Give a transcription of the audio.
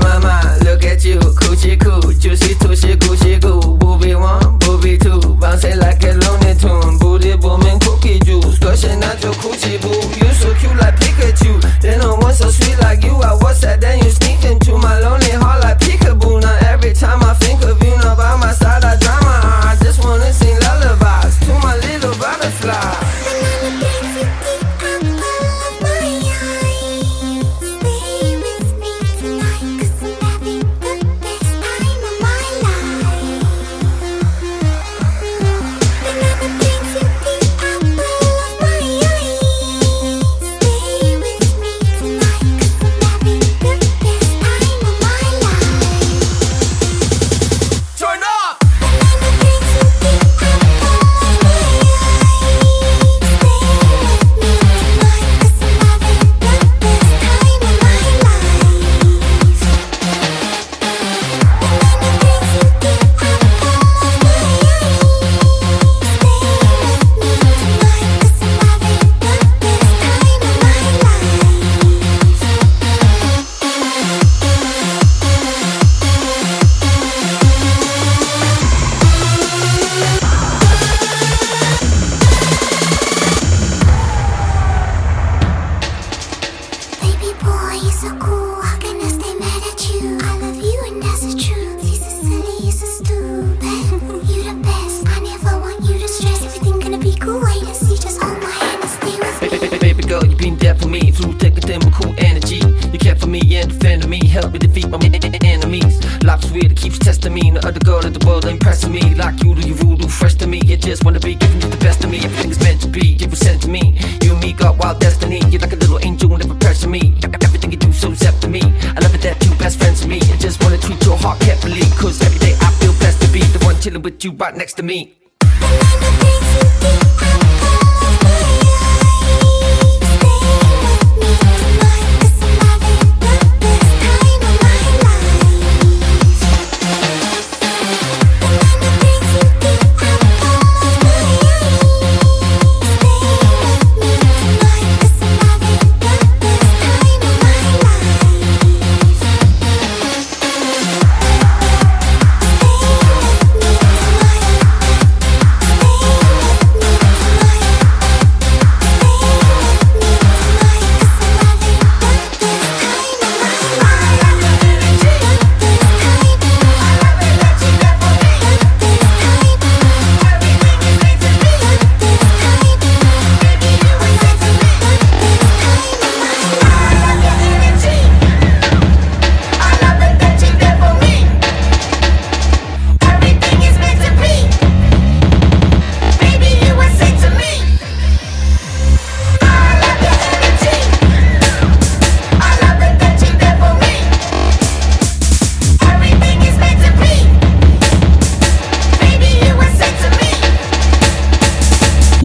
mama, look at you, coochie coo, juicy tushy coochie goo, booby one, booby two, bouncing like a looney tune, booty booming cookie juice, gushing out your coochie boo, you so cute like Pikachu, then I want so sweet like. Baby girl, you've been there for me. Cool energy. You care for me and me. Help me defeat my enemies. Life's weird, it keeps testing me. Other in the world impressing me. Like you do, you rule, fresh to me. I just wanna be giving you the best of me. Meant to be, you were sent to me. You and me got wild destiny. You're like a little angel, me. Everything you do to me. I love it that you best friends me. Just wanna treat your heart carefully. 'Cause every day I feel blessed to be The one chilling with you right next to me. The things you